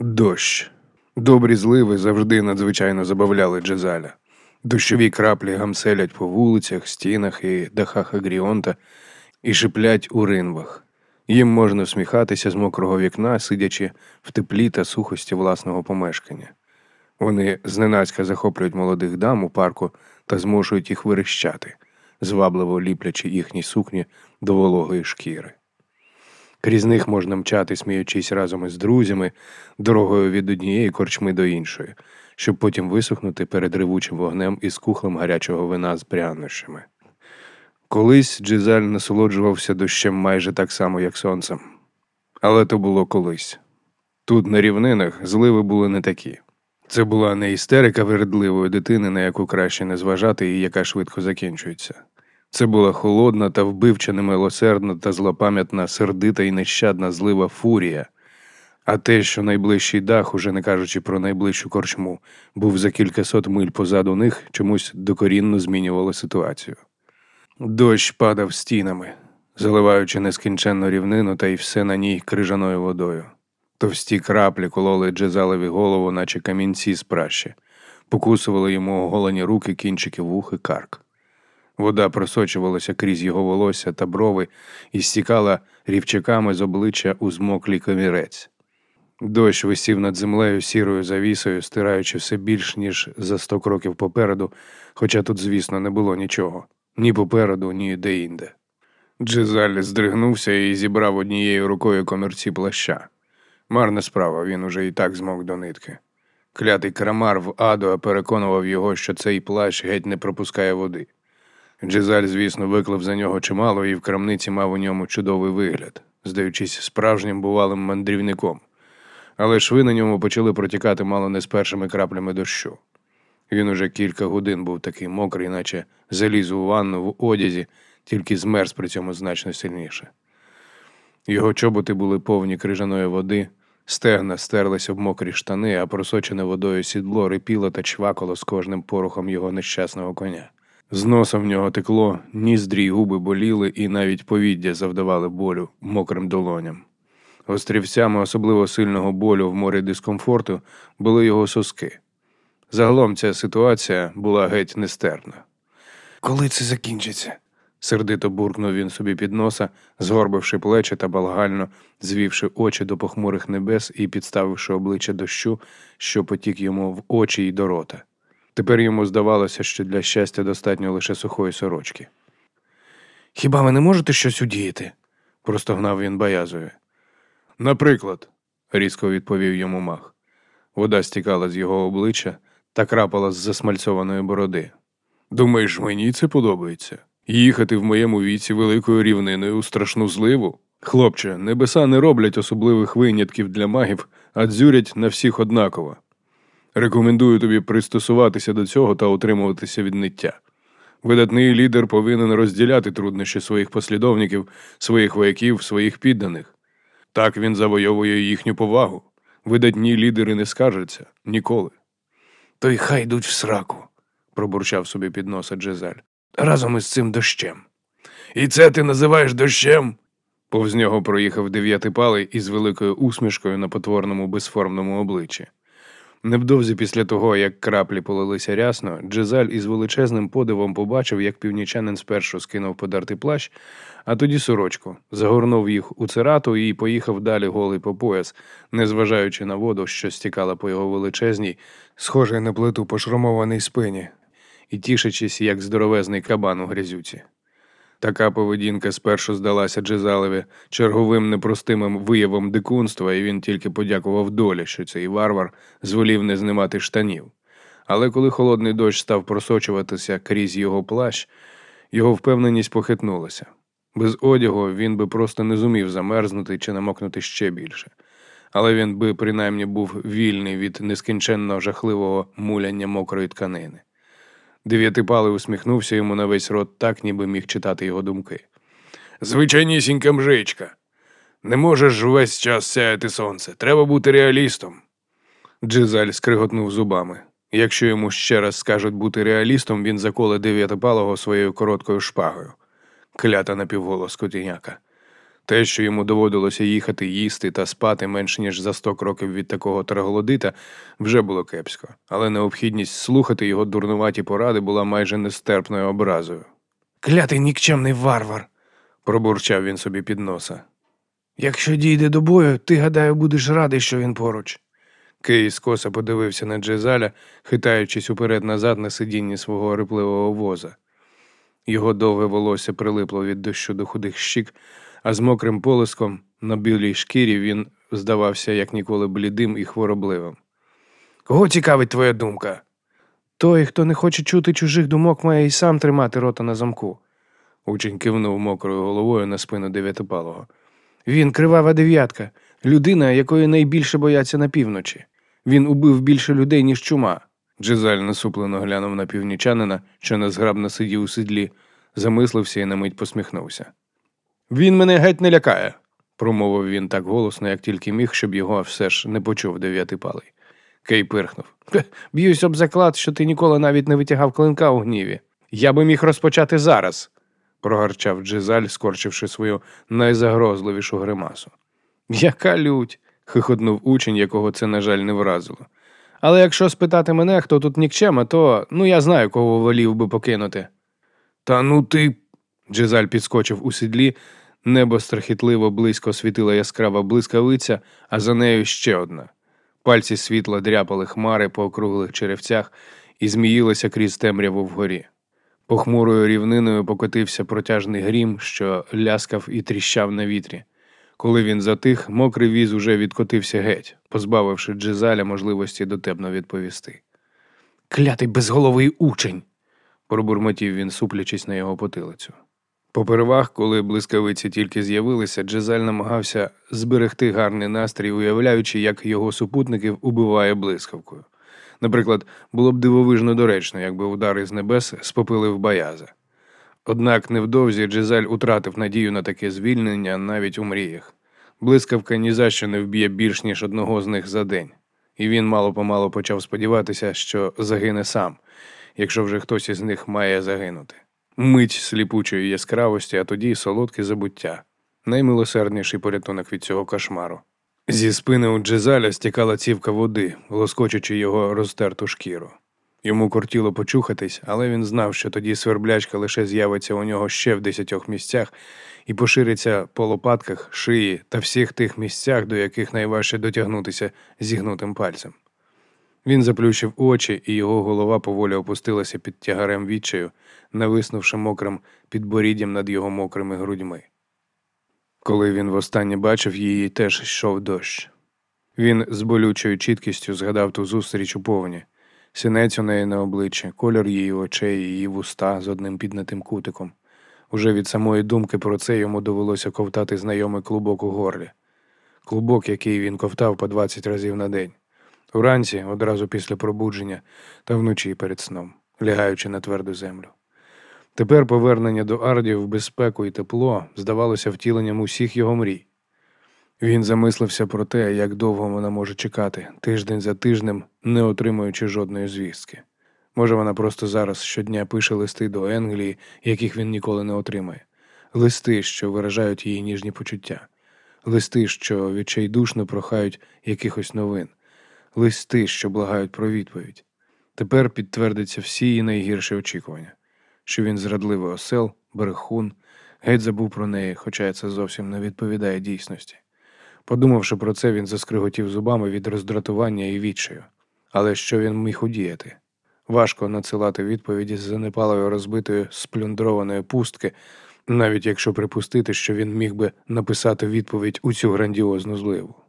Дощ. Добрі зливи завжди надзвичайно забавляли Джезаля. Дощові краплі гамселять по вулицях, стінах і дахах Агріонта і шиплять у ринвах. Їм можна всміхатися з мокрого вікна, сидячи в теплі та сухості власного помешкання. Вони зненацька захоплюють молодих дам у парку та змушують їх вирищати, звабливо ліплячи їхні сукні до вологої шкіри. Крізь них можна мчати, сміючись разом із друзями, дорогою від однієї корчми до іншої, щоб потім висохнути перед ревучим вогнем із кухлем гарячого вина з прянощами. Колись Джизаль насолоджувався дощем майже так само, як сонцем. Але то було колись. Тут, на рівнинах, зливи були не такі. Це була не істерика вередливої дитини, на яку краще не зважати і яка швидко закінчується. Це була холодна та вбивча немилосердна та злопам'ятна, сердита і нещадна злива фурія. А те, що найближчий дах, уже не кажучи про найближчу корчму, був за кількасот миль позаду них, чомусь докорінно змінювало ситуацію. Дощ падав стінами, заливаючи нескінченну рівнину та й все на ній крижаною водою. Товсті краплі кололи Джезалеві голову, наче камінці з пращі, покусували йому оголені руки, кінчики вух і карк. Вода просочувалася крізь його волосся та брови і стікала рівчаками з обличчя у змоклий комірець. Дощ висів над землею сірою завісою, стираючи все більш, ніж за сто кроків попереду, хоча тут, звісно, не було нічого ні попереду, ні де-інде. Джезаль здригнувся і зібрав однією рукою комірці плаща. Марна справа, він уже і так змог до нитки. Клятий крамар в Адуа переконував його, що цей плащ геть не пропускає води. Джезаль, звісно, виклав за нього чимало і в крамниці мав у ньому чудовий вигляд, здаючись справжнім бувалим мандрівником. Але шви на ньому почали протікати мало не з першими краплями дощу. Він уже кілька годин був такий мокрий, наче заліз у ванну в одязі, тільки змерз при цьому значно сильніше. Його чоботи були повні крижаної води, стегна стерлися в мокрі штани, а просочене водою сідло рипіло та чвакало з кожним порухом його нещасного коня. З носа в нього текло, ніздрі й губи боліли, і навіть повіддя завдавали болю мокрим долоням. Острівцями особливо сильного болю в морі дискомфорту були його соски. Загалом ця ситуація була геть нестерпна. Коли це закінчиться? сердито буркнув він собі під носа, згорбивши плечі та балгально, звівши очі до похмурих небес і підставивши обличчя дощу, що потік йому в очі й до рота. Тепер йому здавалося, що для щастя достатньо лише сухої сорочки. Хіба ви не можете щось удіяти? простогнав він боязові. Наприклад, різко відповів йому мах. Вода стікала з його обличчя та крапала з засмальцьованої бороди. Думаєш, мені це подобається? Їхати в моєму віці великою рівниною у страшну зливу? Хлопче, небеса не роблять особливих винятків для магів, а дзюрять на всіх однаково. Рекомендую тобі пристосуватися до цього та утримуватися від ниття. Видатний лідер повинен розділяти труднощі своїх послідовників, своїх вояків, своїх підданих. Так він завойовує їхню повагу. Видатні лідери не скаржаться ніколи. То й хай йдуть в сраку, пробурчав собі під носа Джезаль. Разом із цим дощем. І це ти називаєш дощем? Повз нього проїхав дев'ятипалий із великою усмішкою на потворному безформному обличчі. Невдовзі після того, як краплі полилися рясно, Джезаль із величезним подивом побачив, як північанин спершу скинув подартий плащ, а тоді сорочку, загорнув їх у цирату і поїхав далі голий по пояс, незважаючи на воду, що стікала по його величезній, схожій на плиту пошромованій спині, і тішачись, як здоровезний кабан у грязюці. Така поведінка спершу здалася Джезалеві черговим непростимим виявом дикунства, і він тільки подякував долі, що цей варвар звелів не знімати штанів. Але коли холодний дощ став просочуватися крізь його плащ, його впевненість похитнулася. Без одягу він би просто не зумів замерзнути чи намокнути ще більше. Але він би принаймні був вільний від нескінченно жахливого муляння мокрої тканини. Дев'ятипалий усміхнувся йому на весь рот так, ніби міг читати його думки. Звичайнісінька мжичка. Не можеш весь час сяяти сонце. Треба бути реалістом. Джизаль скриготнув зубами. Якщо йому ще раз скажуть бути реалістом, він заколе дев'ятипалого своєю короткою шпагою. Клята напівголос котіняка. Те, що йому доводилося їхати, їсти та спати менш ніж за сто кроків від такого траголодита, вже було кепсько, але необхідність слухати його дурнуваті поради була майже нестерпною образою. Клятий нікчемний варвар, пробурчав він собі під носа. Якщо дійде до бою, ти, гадаю, будеш радий, що він поруч. Кей скоса подивився на Джезаля, хитаючись уперед назад на сидінні свого рипливого воза. Його довге волосся прилипло від дощу до худих щік, а з мокрим полиском на білій шкірі він здавався як ніколи блідим і хворобливим. Кого цікавить твоя думка? Той, хто не хоче чути чужих думок, має й сам тримати рота на замку. Учень кивнув мокрою головою на спину дев'ятипалого. Він кривава дев'ятка, людина, якої найбільше бояться на півночі. Він убив більше людей, ніж чума. Джезаль насуплено глянув на північанина, що незграбно сидів у сідлі, замислився і на мить посміхнувся. Він мене геть не лякає, промовив він так голосно, як тільки міг, щоб його все ж не почув дев'ятипалий. Кей пирхнув. Б'юсь об заклад, що ти ніколи навіть не витягав клинка у гніві. Я би міг розпочати зараз, прогарчав Джезаль, скорчивши свою найзагрозливішу гримасу. Яка лють. хихотнув учень, якого це, на жаль, не вразило. Але якщо спитати мене, хто тут нікчема, то ну я знаю, кого волів би покинути. Та ну ти. Джезаль підскочив у сідлі, небо страхітливо близько світила яскрава блискавиця, а за нею ще одна. Пальці світла дряпали хмари по округлих черевцях і зміїлися крізь темряву вгорі. Похмурою рівниною покотився протяжний грім, що ляскав і тріщав на вітрі. Коли він затих, мокрий віз уже відкотився геть, позбавивши Джезаля можливості дотепно відповісти. Клятий безголовий учень. пробурмотів він, суплячись на його потилицю. Попервах, коли блискавиці тільки з'явилися, Джезаль намагався зберегти гарний настрій, уявляючи, як його супутників убиває блискавкою. Наприклад, було б дивовижно доречно, якби удари з небес спопилив баяза. Однак невдовзі Джезаль утратив надію на таке звільнення навіть у мріях. Блискавка ні за що не вб'є більш ніж одного з них за день, і він мало помалу почав сподіватися, що загине сам, якщо вже хтось із них має загинути. Мить сліпучої яскравості, а тоді солодке забуття, наймилосердніший порятунок від цього кошмару. Зі спини у Джезаля стікала цівка води, лоскочучи його розтерту шкіру. Йому кортіло почухатись, але він знав, що тоді сверблячка лише з'явиться у нього ще в десятьох місцях і пошириться по лопатках, шиї та всіх тих місцях, до яких найважче дотягнутися зігнутим пальцем. Він заплющив очі, і його голова поволі опустилася під тягарем відчаю, нависнувши мокрим підборіддям над його мокрими грудьми. Коли він востаннє бачив її, теж йшов дощ. Він з болючою чіткістю згадав ту зустріч у повні, синець у неї на обличчі, кольор її очей, її вуста з одним піднятим кутиком. Уже від самої думки про це йому довелося ковтати знайомий клубок у горлі. Клубок, який він ковтав по 20 разів на день. Уранці, одразу після пробудження, та вночі перед сном, лягаючи на тверду землю. Тепер повернення до Ардів в безпеку і тепло здавалося втіленням усіх його мрій. Він замислився про те, як довго вона може чекати, тиждень за тижнем, не отримуючи жодної звістки. Може, вона просто зараз щодня пише листи до Енглії, яких він ніколи не отримає, листи, що виражають її ніжні почуття, листи, що відчайдушно прохають якихось новин, листи, що благають про відповідь. Тепер підтвердиться всі її найгірші очікування що він зрадливий осел, брехун, геть забув про неї, хоча це зовсім не відповідає дійсності. Подумавши про це, він заскриготів зубами від роздратування і відчаю. Але що він міг удіяти? Важко надсилати відповіді з занепалою розбитої сплюндрованої пустки, навіть якщо припустити, що він міг би написати відповідь у цю грандіозну зливу.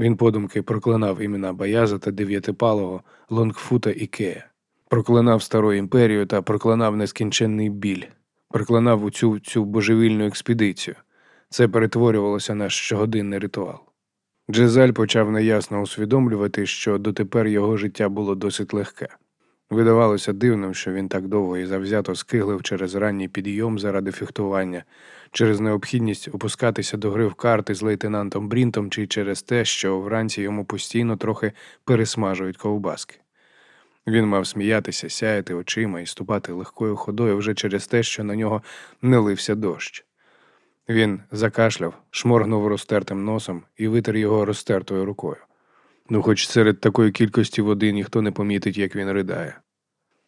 Він подумки проклинав імена Баяза та Дев'ятипалого, Лонгфута і Кея проклинав стару імперію та проклинав нескінченний біль, проклинав у цю, цю божевільну експедицію. Це перетворювалося на щогодинний ритуал. Джезаль почав неясно усвідомлювати, що дотепер його життя було досить легке. Видавалося дивним, що він так довго і завзято скиглив через ранній підйом заради фехтування, через необхідність опускатися до гри в карти з лейтенантом Брінтом чи через те, що вранці йому постійно трохи пересмажують ковбаски. Він мав сміятися, сяяти очима і ступати легкою ходою вже через те, що на нього не лився дощ. Він закашляв, шморгнув розтертим носом і витер його розтертою рукою. Ну, хоч серед такої кількості води ніхто не помітить, як він ридає.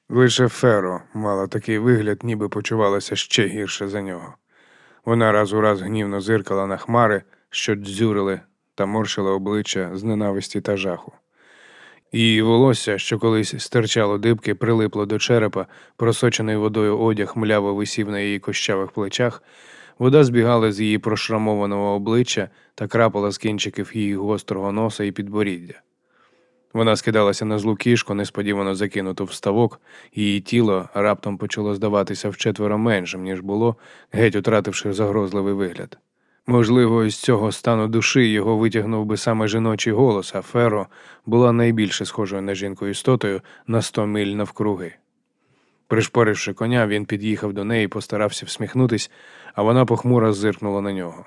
Лише Феро мала такий вигляд, ніби почувалася ще гірше за нього. Вона раз у раз гнівно зиркала на хмари, що дзюрили та морщила обличчя з ненависті та жаху. Її волосся, що колись стирчало дибки, прилипло до черепа, просочений водою одяг мляво висів на її кощавих плечах, вода збігала з її прошрамованого обличчя та крапала з кінчиків її гострого носа і підборіддя. Вона скидалася на злу кішку, несподівано закинуту в ставок, її тіло раптом почало здаватися вчетверо меншим, ніж було, геть утративши загрозливий вигляд. Можливо, з цього стану душі його витягнув би саме жіночий голос, а Феро була найбільше схожою на жінку істотою на сто миль навкруги. Пришпоривши коня, він під'їхав до неї і постарався всміхнутись, а вона похмуро зиркнула на нього.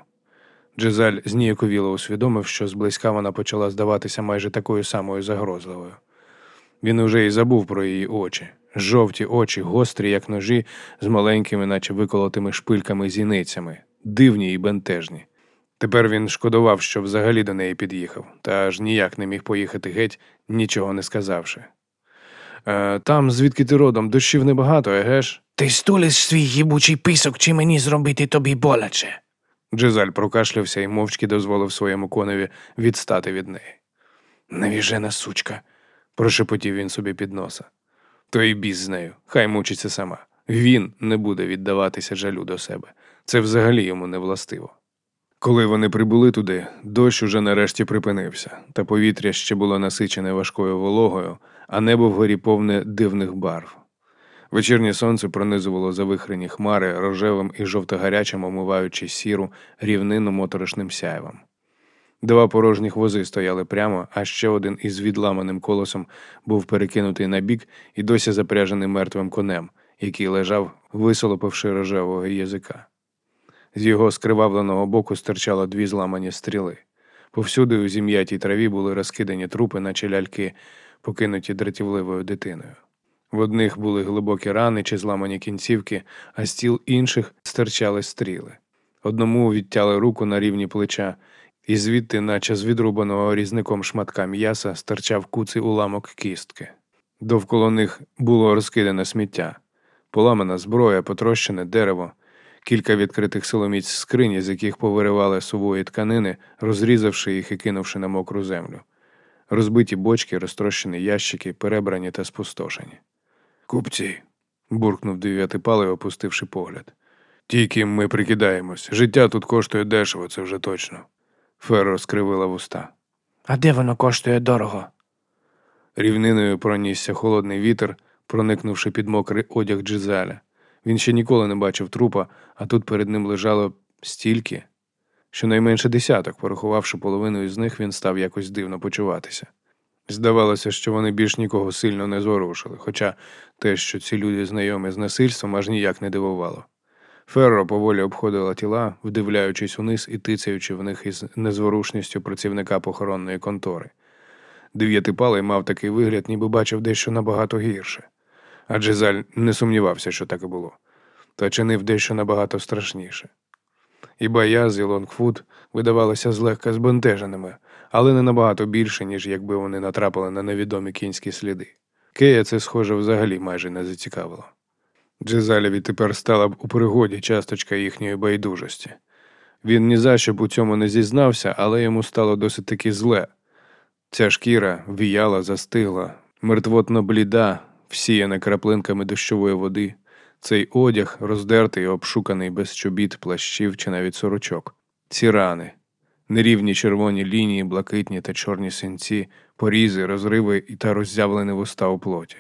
Джезаль зніяковіло усвідомив, що зблизька вона почала здаватися майже такою самою загрозливою. Він уже й забув про її очі, жовті очі, гострі, як ножі, з маленькими, наче виколотими шпильками зіницями, дивні і бентежні. Тепер він шкодував, що взагалі до неї під'їхав, та аж ніяк не міг поїхати геть, нічого не сказавши. «Е, там, звідки ти родом, дощів небагато, еге ж? Ти стулиш свій гібучий писок, чи мені зробити тобі боляче? Джезаль прокашлявся і мовчки дозволив своєму коневі відстати від неї. Навіжена сучка, прошепотів він собі під носа. То й біс з нею, хай мучиться сама. Він не буде віддаватися жалю до себе. Це взагалі йому не властиво. Коли вони прибули туди, дощ уже нарешті припинився, та повітря ще було насичене важкою вологою, а небо вгорі повне дивних барв. Вечірнє сонце пронизувало завихрені хмари рожевим і жовтогарячим омиваючи сіру рівнину моторошним сяйвом. Два порожніх вози стояли прямо, а ще один із відламаним колесом був перекинутий на бік і досі запряжений мертвим конем, який лежав, висолопивши рожевого язика. З його скривавленого боку стирчало дві зламані стріли. Повсюди у зім'ятій траві були розкидані трупи, наче ляльки, покинуті дратівливою дитиною. В одних були глибокі рани чи зламані кінцівки, а з тіл інших стирчали стріли. Одному відтяли руку на рівні плеча, і звідти, наче з відрубаного різником шматка м'яса, стирчав куций уламок кістки. Довкола них було розкидане сміття, поламана зброя, потрощене дерево, кілька відкритих силоміць скрині, з яких повиривали сувої тканини, розрізавши їх і кинувши на мокру землю. Розбиті бочки, розтрощені ящики, перебрані та спустошені. Купці, буркнув дев'ятипалий, опустивши погляд. Ті, ким ми прикидаємось. Життя тут коштує дешево, це вже точно. Ферро скривила вуста. А де воно коштує дорого? Рівниною пронісся холодний вітер, проникнувши під мокрий одяг Джизаля. Він ще ніколи не бачив трупа, а тут перед ним лежало стільки. Щонайменше десяток, порахувавши половину із них, він став якось дивно почуватися. Здавалося, що вони більш нікого сильно не зворушили, хоча те, що ці люди знайомі з насильством, аж ніяк не дивувало. Ферро поволі обходила тіла, вдивляючись униз і тицяючи в них із незворушністю працівника похоронної контори. Дев'ятипалий мав такий вигляд, ніби бачив дещо набагато гірше. Адже заль не сумнівався, що так і було, та чинив дещо набагато страшніше. І Баяз, і Лонгфуд видавалися злегка збентеженими, але не набагато більше, ніж якби вони натрапили на невідомі кінські сліди. Кея це, схоже, взагалі майже не зацікавило. Джезалєві тепер стала б у пригоді часточка їхньої байдужості. Він ні за що б у цьому не зізнався, але йому стало досить таки зле. Ця шкіра віяла, застигла, мертвотно бліда, всіяна краплинками дощової води, цей одяг роздертий, обшуканий без чобіт, плащів чи навіть сорочок, ці рани, нерівні червоні лінії, блакитні та чорні синці, порізи, розриви і та роззявлені вуста у плоті.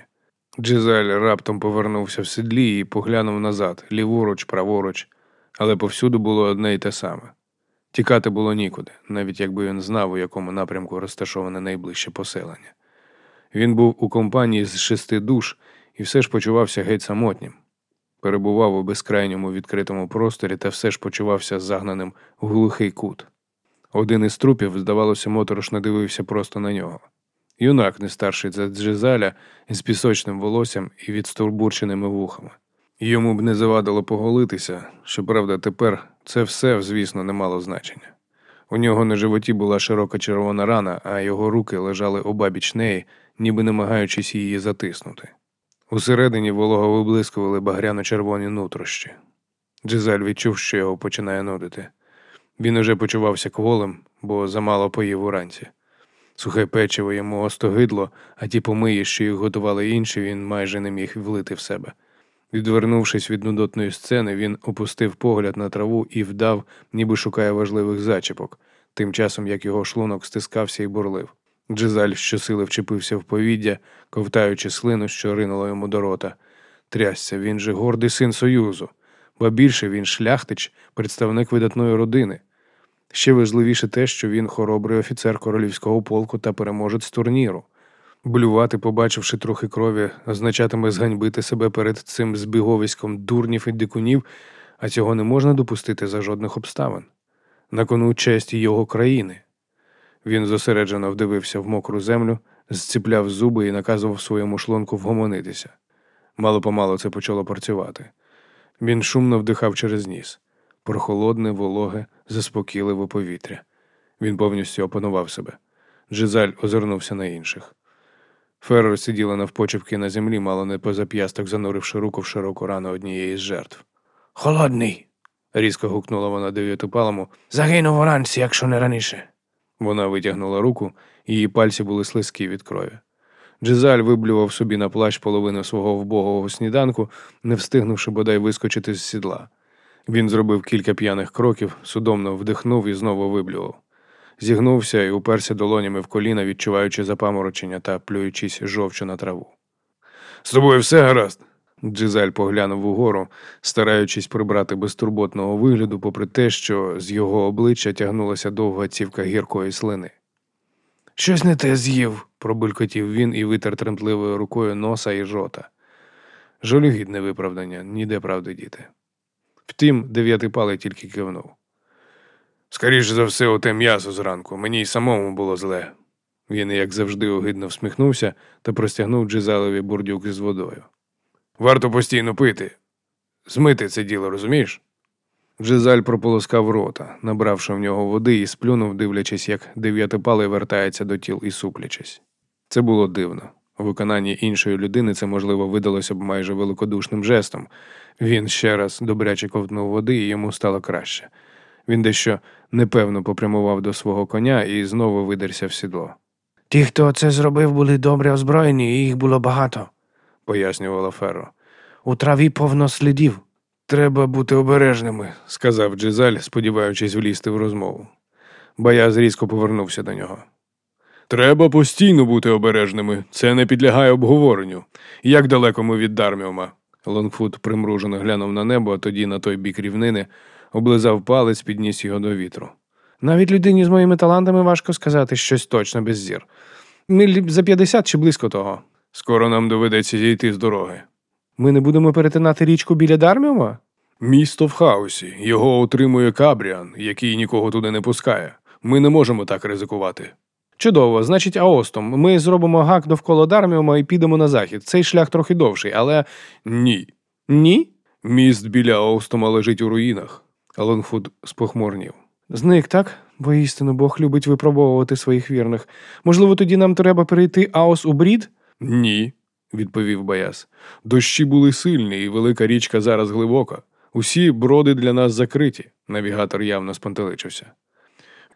Джизаль раптом повернувся в седлі і поглянув назад, ліворуч, праворуч, але повсюду було одне й те саме. Тікати було нікуди, навіть якби він знав, у якому напрямку розташоване найближче поселення. Він був у компанії з шести душ і все ж почувався геть самотнім. Перебував у безкрайньому відкритому просторі та все ж почувався загнаним у глухий кут. Один із трупів, здавалося, моторошно дивився просто на нього. Юнак, не старший за Джизаля, з пісочним волоссям і відстурбурченими вухами. Йому б не завадило поголитися, щоправда, тепер Це все, звісно, не мало значення. У нього на животі була широка червона рана, а його руки лежали обабіч неї, ніби намагаючись її затиснути. Усередині волого виблискували багряно-червоні нутрощі. Джизель відчув, що його починає нудити. Він уже почувався кволим, бо замало поїв уранці. Сухе печиво йому остогидло, а ті помиї, що їх готували інші, він майже не міг влити в себе. Відвернувшись від нудотної сцени, він опустив погляд на траву і вдав, ніби шукає важливих зачіпок, тим часом як його шлунок стискався і бурлив. Джизаль щосили вчепився в повіддя, ковтаючи слину, що ринуло йому до рота. Трясся, він же гордий син Союзу, ба більше він шляхтич, представник видатної родини. Ще важливіше те, що він хоробрий офіцер королівського полку та переможець турніру. Блювати, побачивши трохи крові, означатиме зганьбити себе перед цим збіговиськом дурнів і дикунів, а цього не можна допустити за жодних обставин. На кону честь його країни. Він зосереджено вдивився в мокру землю, зціпляв зуби і наказував своєму шлунку вгомонитися. Мало помалу це почало працювати. Він шумно вдихав через ніс. Прохолодне, вологе, заспокійливе повітря. Він повністю опанував себе. Джизаль озирнувся на інших. Феррер сиділа навпочепки на землі, мало не поза п'ясток, зануривши руку в широку рану однієї з жертв. Холодний. Різко гукнула вона дев'ятипалому. Загинув уранці, якщо не раніше. Вона витягнула руку, її пальці були слизькі від крові. Джизаль виблював собі на плащ половину свого вбогого сніданку, не встигнувши бодай вискочити з сідла. Він зробив кілька п'яних кроків, судомно вдихнув і знову виблював. Зігнувся і уперся долонями в коліна, відчуваючи запаморочення та плюючись жовчу на траву. З тобою все гаразд. Джизаль поглянув угору, стараючись прибрати безтурботного вигляду, попри те, що з його обличчя тягнулася довга цівка гіркої слини. Щось не те з'їв. пробулькотів він і витер тремтливою рукою носа і жота. Жалюгідне виправдання, ніде правди діти. Втім, дев'ятипалий тільки кивнув. Скоріше за все, оте м'ясо зранку, мені й самому було зле. Він, як завжди, огидно всміхнувся та простягнув Джизалеві бурдюк із водою. Варто постійно пити. Змити це діло, розумієш? Джизаль прополоскав рота, набравши в нього води і сплюнув, дивлячись, як дев'ятипалий вертається до тіл і суплячись. Це було дивно. У виконанні іншої людини це, можливо, видалося б майже великодушним жестом. Він ще раз добряче ковтнув води, і йому стало краще. Він дещо непевно попрямував до свого коня і знову видерся в сідло, Ті, хто це зробив, були добре озброєні, і їх було багато. Пояснювала Ферро. У траві повно слідів. Треба бути обережними, сказав Джизаль, сподіваючись влізти в розмову. Бояз різко повернувся до нього. Треба постійно бути обережними. Це не підлягає обговоренню. Як далеко ми від Дарміума? Лонгфуд примружено глянув на небо, а тоді на той бік рівнини, облизав палець, підніс його до вітру. Навіть людині з моїми талантами важко сказати щось точно без зір. Миль за 50 чи близько того. Скоро нам доведеться зійти з дороги. Ми не будемо перетинати річку біля Дарміума? Місто в хаосі. Його тримує Кабріан, який нікого туди не пускає. Ми не можемо так ризикувати. Чудово, значить, Аостум. Ми зробимо гак довкола Дарміума і підемо на захід. Цей шлях трохи довший, але Ні. ні? Міст біля Оустома лежить у руїнах. Лонгфуд спохмурнів. Зник, так? Воістину Бог любить випробовувати своїх вірних. Можливо, тоді нам треба перейти Аос у брід? Ні, відповів Баяс. Дощі були сильні, і велика річка зараз глибока. Усі броди для нас закриті. Навігатор явно спантеличився.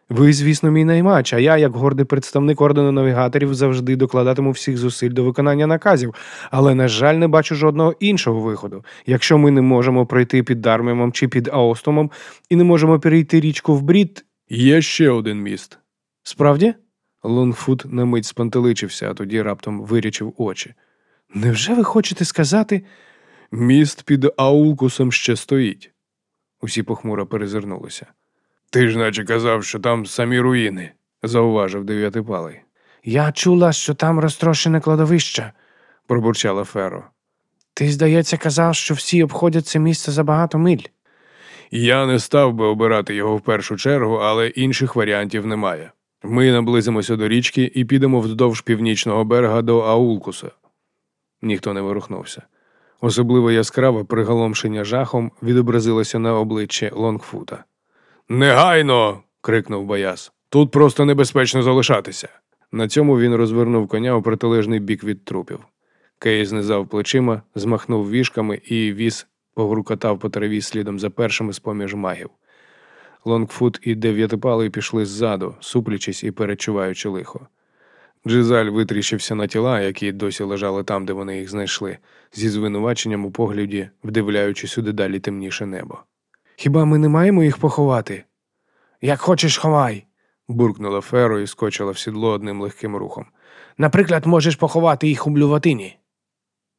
Ви, звісно, мій наймач, а я, як гордий представник ордену навігаторів, завжди докладатиму всіх зусиль до виконання наказів, але, на жаль, не бачу жодного іншого виходу. Якщо ми не можемо пройти під Дарміумом чи під Аостомом і не можемо перейти річку в брід, Є ще один міст. справді? Лонгфуд на мить спантеличився, а тоді раптом вирячив очі. Невже ви хочете сказати? Міст під Аулкусом ще стоїть. Усі похмуро перезирнулися. Ти ж наче казав, що там самі руїни, зауважив дев'ятипалий. Я чула, що там розтрошене кладовище. Пробурчала Феро. Ти, здається, казав, що всі обходять це місце за багато миль. Я не став би обирати його в першу чергу, але інших варіантів немає. Ми наблизимося до річки і підемо вздовж північного берега до Аулкуса. Ніхто не ворухнувся. Особливо яскраве приголомшення жахом відобразилося на обличчі Лонгфута. Негайно. крикнув Бояс. Тут просто небезпечно залишатися. На цьому він розвернув коня у протилежний бік від трупів. Кей знизав плечима, змахнув вішками, і віз погрукотав по траві слідом за першими з-поміж магів. Лонгфут і дев'ятипалий пішли ззаду, суплячись і перечуваючи лихо. Джизаль витріщився на тіла, які досі лежали там, де вони їх знайшли, зі звинуваченням у погляді, вдивляючись у дедалі темніше небо. Хіба ми не маємо їх поховати? Як хочеш, ховай. Буркнула Феро і скочила в сідло одним легким рухом. Наприклад, можеш поховати їх у блюватині.